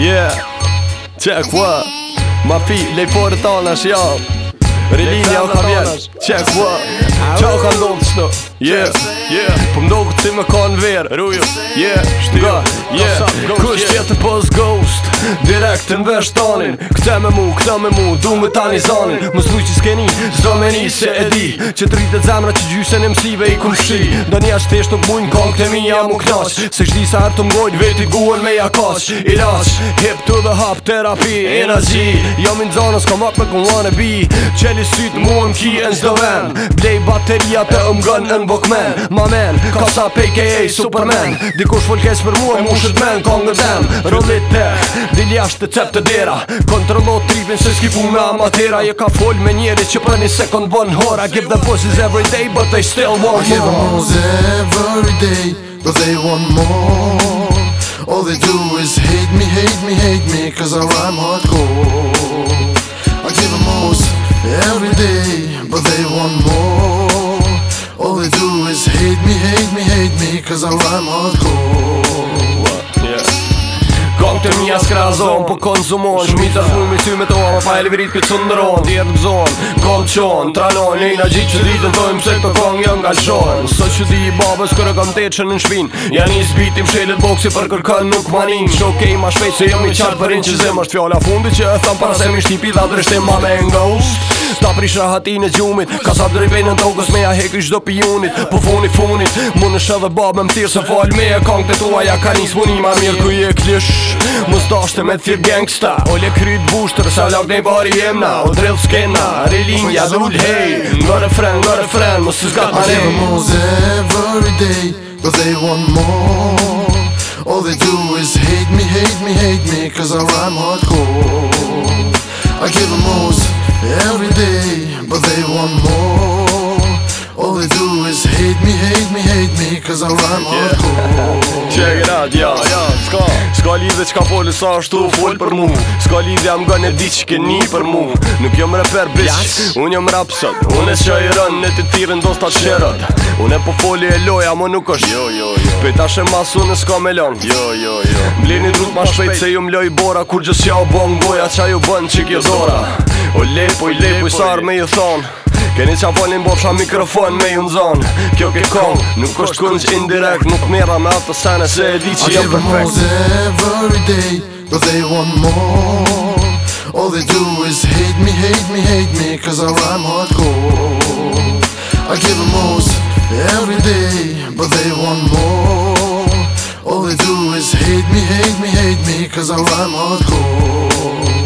Yeah, check what Ma fi, lej forë t'alë është Rilini al Javier Check what Qa u ka ndonë të shno Yeah Yeah Po mdo ku ti me ka në verë Ruju Yeah Shtio Go Yeah jo. Kush tjetë pos ghost Direkt të mvesht tonin me mu, këtë me mu Du me tani zonin mos sluj që s'keni Zdo me një e di Që të rritë të zemra që gjyse në i kumë doni as një ashtë tesh të mbujnë Kong të mi jam knash Se shdi sa artë të mgojnë Veti guen me i Ilash Hip to the hop Terapi Energy Jam jo in zonos komo up me kum be Qeli Kini sytë muën ki e nëzdo vend Blej bateria të ëmë gënë në bokmen Ma men, ka sa PKA Superman Dikush folkes për muën mu shët men Ka në dem, rëllit të Dili ashtë të cep të dera Kontrolo tripin se s'ki pu me amatera Je ka fol me njeri që për një sekund bën hora Give the bosses every day but they still want more I give them all every day But they want more All they do is hate me, hate me, hate me Cause I rhyme hardcore Cause I rhyme hardcore Bankë të mija s'kra zonë, po konsumon Shumita s'mun me ty me toa, ma fa e livrit këtë sëndëron Djerë gëzon, kom qon, tralon Lejna gjitë që ditë në tojmë se këto kong jën nga shon Së që di i babës kërë kam të që në shpin Janë i zbitim shelet boksi për kërkën nuk manin Që okej ma shpejt se jëmi qartë për rinë që zem është fjalla fundi që e thëm para se mi shtipi dha drështë e mame e Ta prish rahatin e gjumit Ka sa drejpej në tokës me ja heki qdo pionit Po funi funit Mun është edhe babë më tirë se fal me e kong të tua Ja ka një smunima mirë kuj e klish Më stashte me t'fjir gangsta Ole kryt bushtër sa lak nej bari jemna O drill skena, relinja dhull hej Nga refren, er nga refren, er mos s'ka t'ma nej I give almost every day Cause they want more All they do is hate me, hate me, hate me Cause I rhyme hardcore I give almost every day But they want more All they do is hate me, hate me, hate me Cause I rhyme yeah. hardcore Check it out, y'all Ska lidhe qka folë, sa është tu folë për mu Ska lidhe am gën e di që ke një për mu Nuk jom reper bish, unë jom rap sot Unë e që i rënë, në të tirën do s'ta qërët Unë e po foli e loj, amë nuk është jo, jo, jo. Pejta shë mas s'ka me lonë jo, jo, jo. Blini drut ma shpejt se ju mloj bora Kur gjës ja u bon qa ju bën që kjo dora O lepoj, lepoj, sar me ju thonë Keni qa volin bo po pësha mikrofon me ju në zonë Kjo ke kong, nuk është kunç indirekt Nuk mera me atë sene se e di që jem perfekt I give them every day, but they want more All they do is hate me, hate me, hate me Cause I rhyme hardcore I give them most every day, but they want more All they do is hate me, hate me, hate me Cause I rhyme hardcore